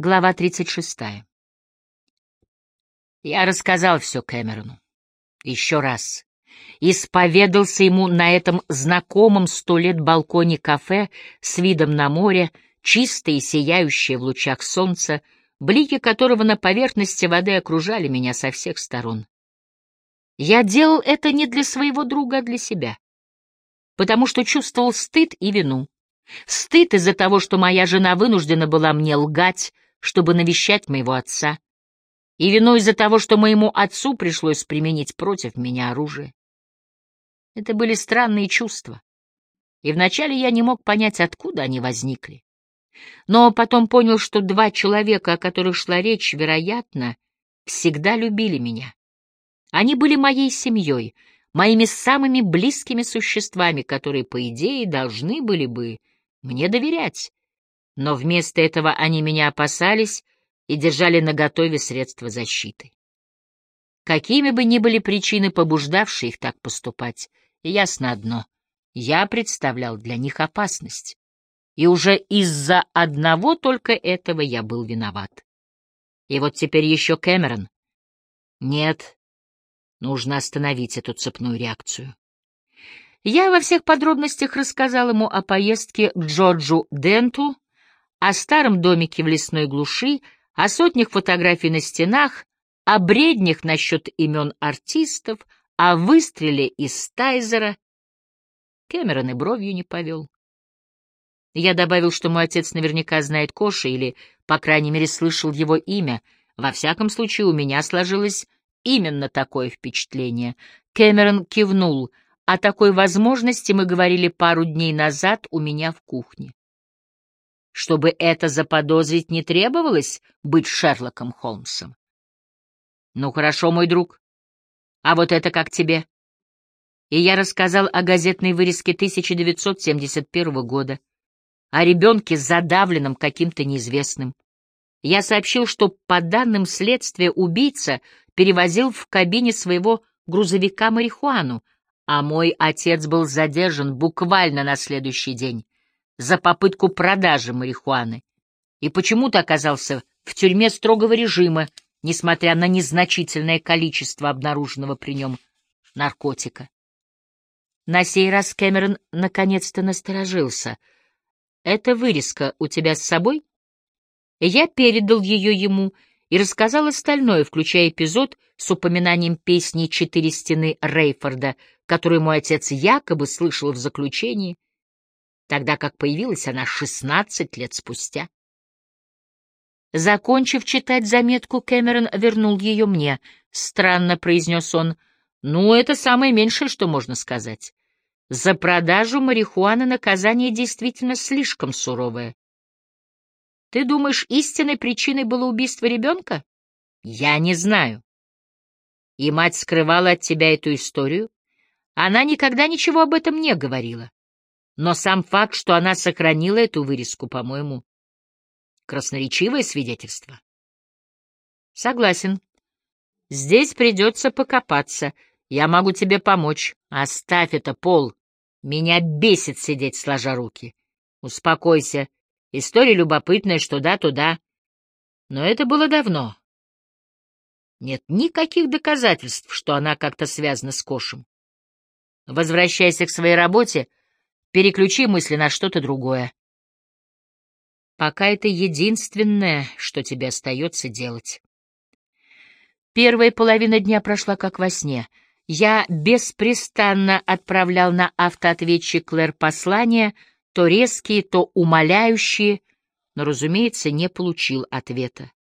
Глава 36. Я рассказал все Кэмерону. Еще раз. Исповедался ему на этом знакомом сто лет балконе кафе с видом на море, чистое и сияющее в лучах солнца, блики которого на поверхности воды окружали меня со всех сторон. Я делал это не для своего друга, а для себя, потому что чувствовал стыд и вину. Стыд из-за того, что моя жена вынуждена была мне лгать, чтобы навещать моего отца, и вину из-за того, что моему отцу пришлось применить против меня оружие. Это были странные чувства, и вначале я не мог понять, откуда они возникли. Но потом понял, что два человека, о которых шла речь, вероятно, всегда любили меня. Они были моей семьей, моими самыми близкими существами, которые, по идее, должны были бы мне доверять, но вместо этого они меня опасались и держали наготове средства защиты. Какими бы ни были причины, побуждавшие их так поступать, ясно одно — я представлял для них опасность. И уже из-за одного только этого я был виноват. И вот теперь еще Кэмерон. Нет, нужно остановить эту цепную реакцию. Я во всех подробностях рассказал ему о поездке к Джорджу Денту, о старом домике в лесной глуши, о сотнях фотографий на стенах, о бреднях насчет имен артистов, о выстреле из Тайзера. Кэмерон и бровью не повел. Я добавил, что мой отец наверняка знает Коши или, по крайней мере, слышал его имя. Во всяком случае, у меня сложилось именно такое впечатление. Кэмерон кивнул. О такой возможности мы говорили пару дней назад у меня в кухне. Чтобы это заподозрить, не требовалось быть Шерлоком Холмсом. Ну хорошо, мой друг. А вот это как тебе? И я рассказал о газетной вырезке 1971 года, о ребенке, задавленном каким-то неизвестным. Я сообщил, что по данным следствия убийца перевозил в кабине своего грузовика марихуану, а мой отец был задержан буквально на следующий день за попытку продажи марихуаны и почему-то оказался в тюрьме строгого режима, несмотря на незначительное количество обнаруженного при нем наркотика. На сей раз Кэмерон наконец-то насторожился. «Эта вырезка у тебя с собой?» Я передал ее ему и рассказал остальное, включая эпизод с упоминанием песни «Четыре стены» Рейфорда, которую мой отец якобы слышал в заключении, тогда как появилась она шестнадцать лет спустя. Закончив читать заметку, Кэмерон вернул ее мне. «Странно», — произнес он, — «ну, это самое меньшее, что можно сказать. За продажу марихуаны наказание действительно слишком суровое. Ты думаешь, истинной причиной было убийство ребенка? Я не знаю. И мать скрывала от тебя эту историю? Она никогда ничего об этом не говорила. Но сам факт, что она сохранила эту вырезку, по-моему, красноречивое свидетельство. Согласен. Здесь придется покопаться. Я могу тебе помочь. Оставь это, Пол. Меня бесит сидеть, сложа руки. Успокойся. История любопытная, что да, туда. Но это было давно. Нет никаких доказательств, что она как-то связана с Кошем. Возвращайся к своей работе Переключи мысли на что-то другое. Пока это единственное, что тебе остается делать. Первая половина дня прошла как во сне. Я беспрестанно отправлял на автоответчик Клэр послания, то резкие, то умоляющие, но, разумеется, не получил ответа.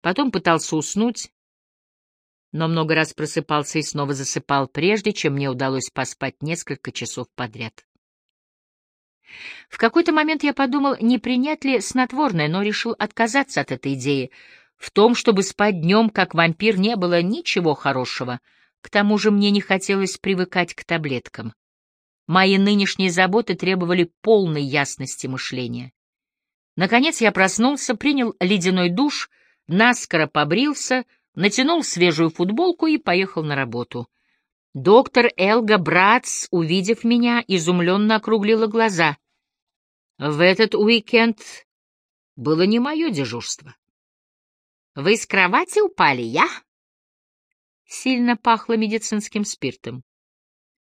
Потом пытался уснуть, но много раз просыпался и снова засыпал, прежде чем мне удалось поспать несколько часов подряд. В какой-то момент я подумал, не принять ли снотворное, но решил отказаться от этой идеи. В том, чтобы спать днем, как вампир, не было ничего хорошего. К тому же мне не хотелось привыкать к таблеткам. Мои нынешние заботы требовали полной ясности мышления. Наконец я проснулся, принял ледяной душ, наскоро побрился, натянул свежую футболку и поехал на работу. Доктор Элга Братс, увидев меня, изумленно округлила глаза. В этот уикенд было не мое дежурство. «Вы с кровати упали, я?» Сильно пахло медицинским спиртом.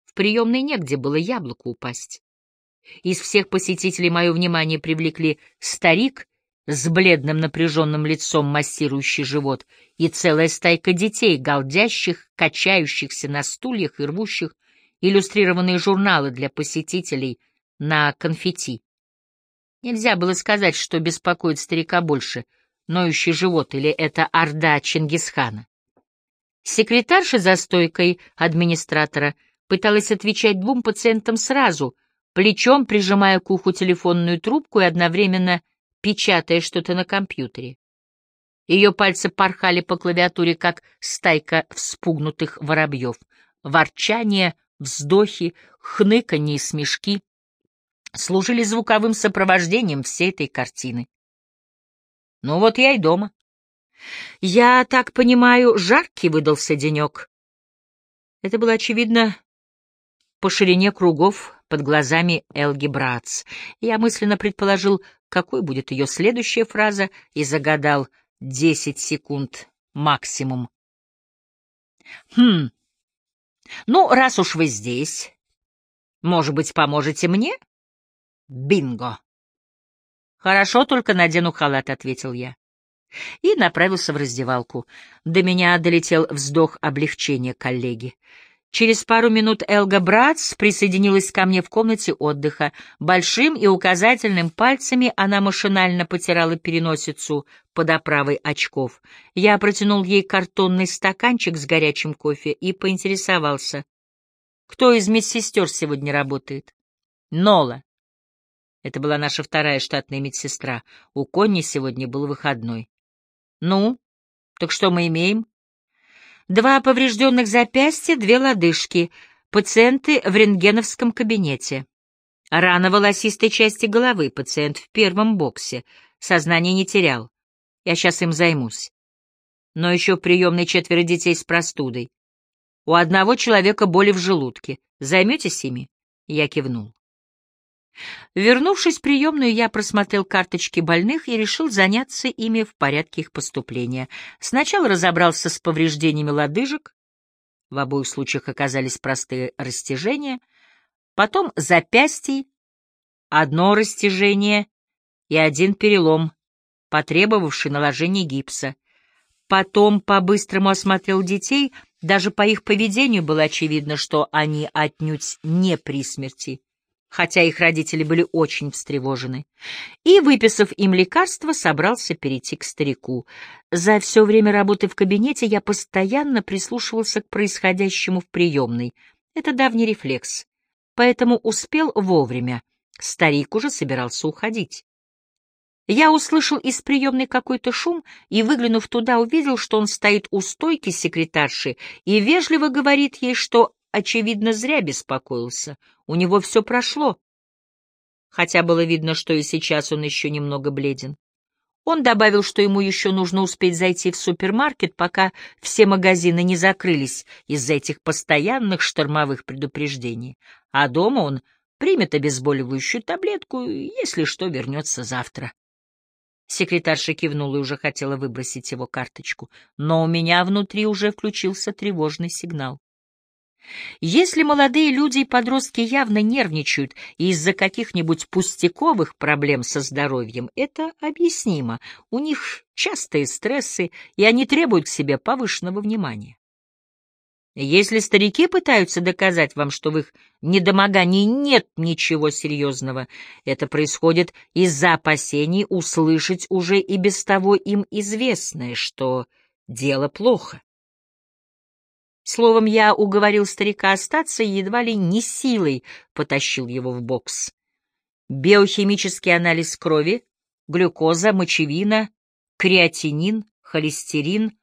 В приемной негде было яблоку упасть. Из всех посетителей мое внимание привлекли старик с бледным напряженным лицом, массирующий живот, и целая стайка детей, галдящих, качающихся на стульях и рвущих иллюстрированные журналы для посетителей на конфетти. Нельзя было сказать, что беспокоит старика больше, ноющий живот или это орда Чингисхана. Секретарша за стойкой администратора пыталась отвечать двум пациентам сразу, плечом прижимая к уху телефонную трубку и одновременно печатая что-то на компьютере. Ее пальцы порхали по клавиатуре, как стайка вспугнутых воробьев. Ворчание, вздохи, хныканье и смешки служили звуковым сопровождением всей этой картины. Ну вот я и дома. Я так понимаю, жаркий выдался денек. Это было очевидно по ширине кругов под глазами Элги Братц. Я мысленно предположил, какой будет ее следующая фраза, и загадал десять секунд максимум. «Хм, ну, раз уж вы здесь, может быть, поможете мне?» «Бинго!» «Хорошо, только надену халат», — ответил я. И направился в раздевалку. До меня долетел вздох облегчения коллеги. Через пару минут Элга Братс присоединилась ко мне в комнате отдыха. Большим и указательным пальцами она машинально потирала переносицу под оправой очков. Я протянул ей картонный стаканчик с горячим кофе и поинтересовался. «Кто из медсестер сегодня работает?» «Нола». Это была наша вторая штатная медсестра. У Конни сегодня был выходной. «Ну, так что мы имеем?» Два поврежденных запястья, две лодыжки. Пациенты в рентгеновском кабинете. Рана волосистой части головы. Пациент в первом боксе. Сознание не терял. Я сейчас им займусь. Но еще в приемной четверо детей с простудой. У одного человека боли в желудке. Займетесь ими? Я кивнул. Вернувшись в приемную, я просмотрел карточки больных и решил заняться ими в порядке их поступления. Сначала разобрался с повреждениями лодыжек, в обоих случаях оказались простые растяжения, потом запястий, одно растяжение и один перелом, потребовавший наложения гипса. Потом по-быстрому осмотрел детей, даже по их поведению было очевидно, что они отнюдь не при смерти хотя их родители были очень встревожены, и, выписав им лекарство, собрался перейти к старику. За все время работы в кабинете я постоянно прислушивался к происходящему в приемной. Это давний рефлекс, поэтому успел вовремя. Старик уже собирался уходить. Я услышал из приемной какой-то шум и, выглянув туда, увидел, что он стоит у стойки секретарши и вежливо говорит ей, что очевидно, зря беспокоился. У него все прошло. Хотя было видно, что и сейчас он еще немного бледен. Он добавил, что ему еще нужно успеть зайти в супермаркет, пока все магазины не закрылись из-за этих постоянных штормовых предупреждений. А дома он примет обезболивающую таблетку, если что, вернется завтра. Секретарша кивнула и уже хотела выбросить его карточку, но у меня внутри уже включился тревожный сигнал. Если молодые люди и подростки явно нервничают из-за каких-нибудь пустяковых проблем со здоровьем, это объяснимо. У них частые стрессы, и они требуют к себе повышенного внимания. Если старики пытаются доказать вам, что в их недомогании нет ничего серьезного, это происходит из-за опасений услышать уже и без того им известное, что дело плохо. Словом, я уговорил старика остаться и едва ли не силой потащил его в бокс. Биохимический анализ крови, глюкоза, мочевина, креатинин, холестерин,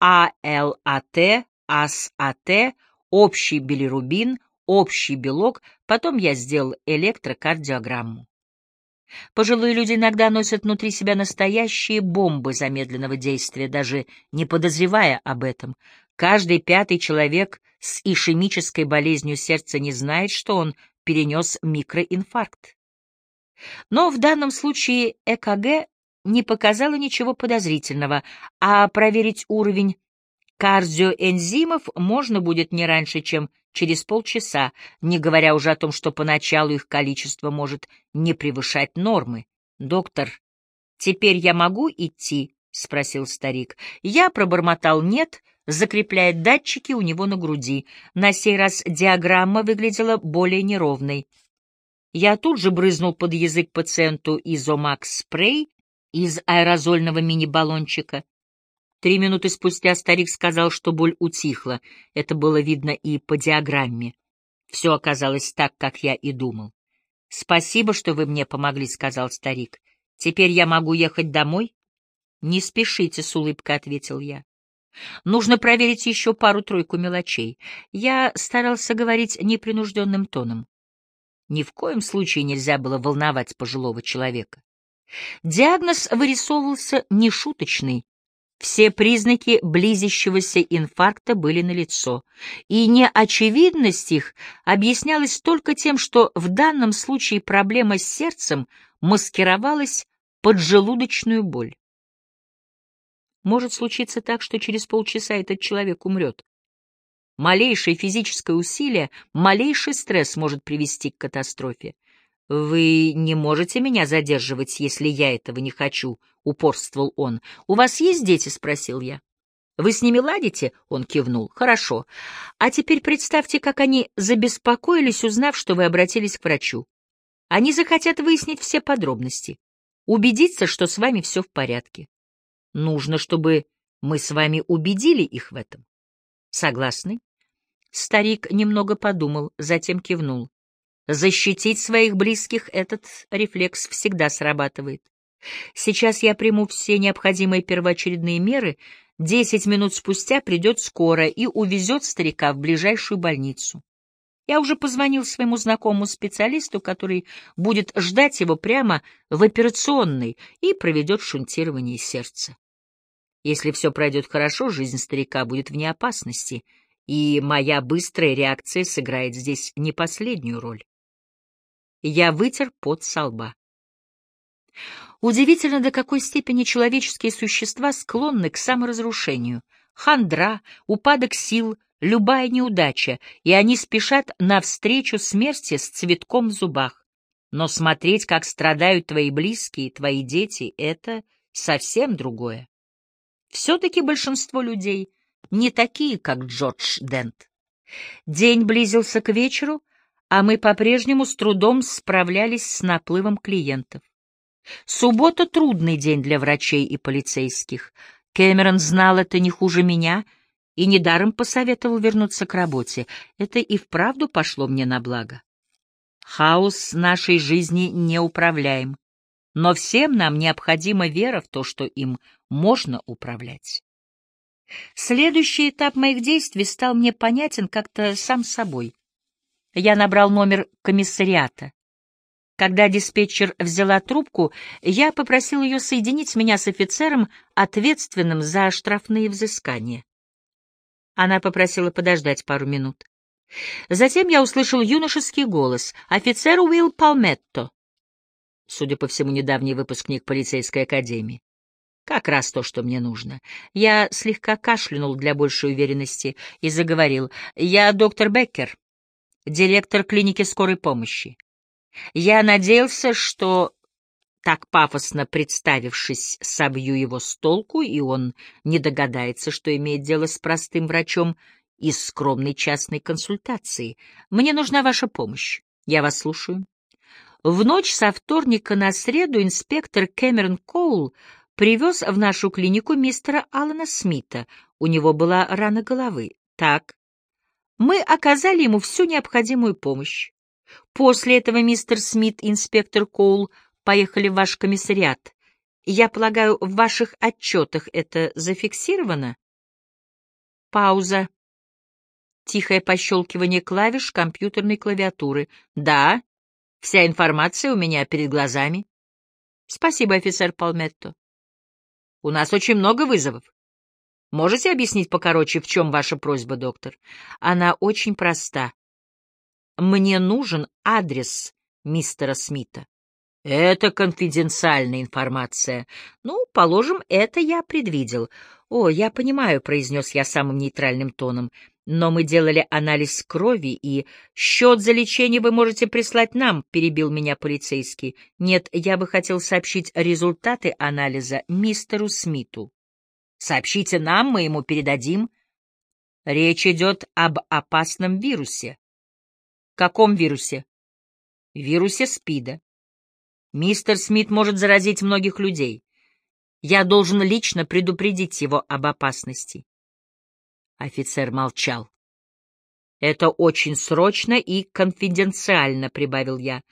АЛАТ, АСАТ, общий билирубин, общий белок, потом я сделал электрокардиограмму. Пожилые люди иногда носят внутри себя настоящие бомбы замедленного действия, даже не подозревая об этом. Каждый пятый человек с ишемической болезнью сердца не знает, что он перенес микроинфаркт. Но в данном случае ЭКГ не показала ничего подозрительного, а проверить уровень кардиоэнзимов можно будет не раньше, чем через полчаса, не говоря уже о том, что поначалу их количество может не превышать нормы. «Доктор, теперь я могу идти?» — спросил старик. Я пробормотал «нет», закрепляя датчики у него на груди. На сей раз диаграмма выглядела более неровной. Я тут же брызнул под язык пациенту изомакс-спрей из аэрозольного мини-баллончика. Три минуты спустя старик сказал, что боль утихла. Это было видно и по диаграмме. Все оказалось так, как я и думал. «Спасибо, что вы мне помогли», — сказал старик. «Теперь я могу ехать домой?» «Не спешите», — с улыбкой ответил я. «Нужно проверить еще пару-тройку мелочей». Я старался говорить непринужденным тоном. Ни в коем случае нельзя было волновать пожилого человека. Диагноз вырисовывался нешуточный. Все признаки близящегося инфаркта были налицо, и неочевидность их объяснялась только тем, что в данном случае проблема с сердцем маскировалась под желудочную боль. Может случиться так, что через полчаса этот человек умрет. Малейшее физическое усилие, малейший стресс может привести к катастрофе. «Вы не можете меня задерживать, если я этого не хочу», — упорствовал он. «У вас есть дети?» — спросил я. «Вы с ними ладите?» — он кивнул. «Хорошо. А теперь представьте, как они забеспокоились, узнав, что вы обратились к врачу. Они захотят выяснить все подробности, убедиться, что с вами все в порядке. Нужно, чтобы мы с вами убедили их в этом. Согласны? Старик немного подумал, затем кивнул. Защитить своих близких этот рефлекс всегда срабатывает. Сейчас я приму все необходимые первоочередные меры, десять минут спустя придет скорая и увезет старика в ближайшую больницу. Я уже позвонил своему знакомому специалисту, который будет ждать его прямо в операционной и проведет шунтирование сердца. Если все пройдет хорошо, жизнь старика будет вне опасности, и моя быстрая реакция сыграет здесь не последнюю роль. Я вытер пот со лба. Удивительно, до какой степени человеческие существа склонны к саморазрушению. Хандра, упадок сил, любая неудача, и они спешат навстречу смерти с цветком в зубах. Но смотреть, как страдают твои близкие, твои дети, — это совсем другое. Все-таки большинство людей не такие, как Джордж Дент. День близился к вечеру, а мы по-прежнему с трудом справлялись с наплывом клиентов. Суббота — трудный день для врачей и полицейских. Кэмерон знал это не хуже меня и недаром посоветовал вернуться к работе. Это и вправду пошло мне на благо. Хаос нашей жизни неуправляем. Но всем нам необходима вера в то, что им можно управлять. Следующий этап моих действий стал мне понятен как-то сам собой. Я набрал номер комиссариата. Когда диспетчер взяла трубку, я попросил ее соединить меня с офицером, ответственным за штрафные взыскания. Она попросила подождать пару минут. Затем я услышал юношеский голос. «Офицер Уилл Палметто» судя по всему, недавний выпускник полицейской академии. Как раз то, что мне нужно. Я слегка кашлянул для большей уверенности и заговорил. Я доктор Беккер, директор клиники скорой помощи. Я надеялся, что, так пафосно представившись, собью его с толку, и он не догадается, что имеет дело с простым врачом из скромной частной консультации. Мне нужна ваша помощь. Я вас слушаю. В ночь со вторника на среду инспектор Кэмерон Коул привез в нашу клинику мистера Алана Смита. У него была рана головы. Так. Мы оказали ему всю необходимую помощь. После этого мистер Смит и инспектор Коул поехали в ваш комиссариат. Я полагаю, в ваших отчетах это зафиксировано? Пауза. Тихое пощелкивание клавиш компьютерной клавиатуры. Да, Вся информация у меня перед глазами. Спасибо, офицер Палметто. У нас очень много вызовов. Можете объяснить покороче, в чем ваша просьба, доктор? Она очень проста. Мне нужен адрес мистера Смита. Это конфиденциальная информация. Ну, положим, это я предвидел. О, я понимаю, произнес я самым нейтральным тоном. Но мы делали анализ крови, и счет за лечение вы можете прислать нам, перебил меня полицейский. Нет, я бы хотел сообщить результаты анализа мистеру Смиту. Сообщите нам, мы ему передадим. Речь идет об опасном вирусе. Каком вирусе? Вирусе СПИДа. Мистер Смит может заразить многих людей. Я должен лично предупредить его об опасности. Офицер молчал. «Это очень срочно и конфиденциально», — прибавил я.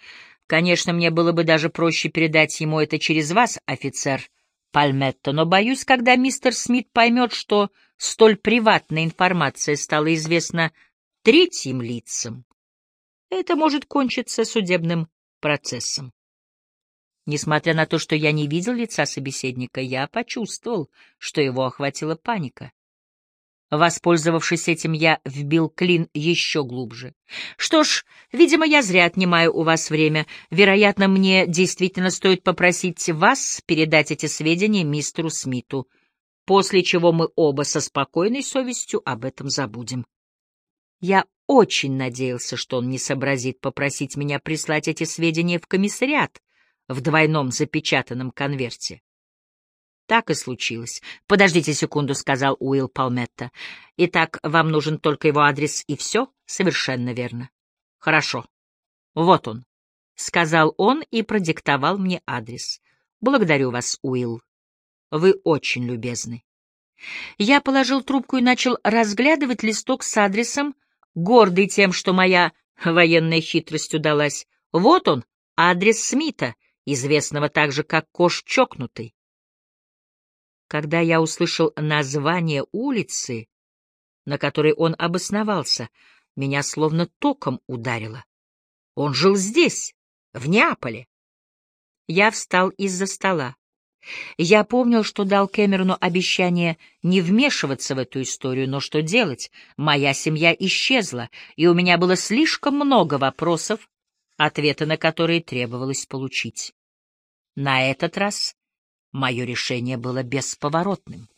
«Конечно, мне было бы даже проще передать ему это через вас, офицер Пальметто, но боюсь, когда мистер Смит поймет, что столь приватная информация стала известна третьим лицам, это может кончиться судебным процессом. Несмотря на то, что я не видел лица собеседника, я почувствовал, что его охватила паника. Воспользовавшись этим, я вбил клин еще глубже. Что ж, видимо, я зря отнимаю у вас время. Вероятно, мне действительно стоит попросить вас передать эти сведения мистеру Смиту, после чего мы оба со спокойной совестью об этом забудем. Я очень надеялся, что он не сообразит попросить меня прислать эти сведения в комиссариат, в двойном запечатанном конверте. Так и случилось. «Подождите секунду», — сказал Уилл Палметта. «Итак, вам нужен только его адрес и все?» «Совершенно верно». «Хорошо. Вот он», — сказал он и продиктовал мне адрес. «Благодарю вас, Уилл. Вы очень любезны». Я положил трубку и начал разглядывать листок с адресом, гордый тем, что моя военная хитрость удалась. Вот он, адрес Смита, известного также как Кош Чокнутый. Когда я услышал название улицы, на которой он обосновался, меня словно током ударило. Он жил здесь, в Неаполе. Я встал из-за стола. Я помнил, что дал Кэмерону обещание не вмешиваться в эту историю, но что делать? Моя семья исчезла, и у меня было слишком много вопросов, ответы на которые требовалось получить. На этот раз мое решение было бесповоротным.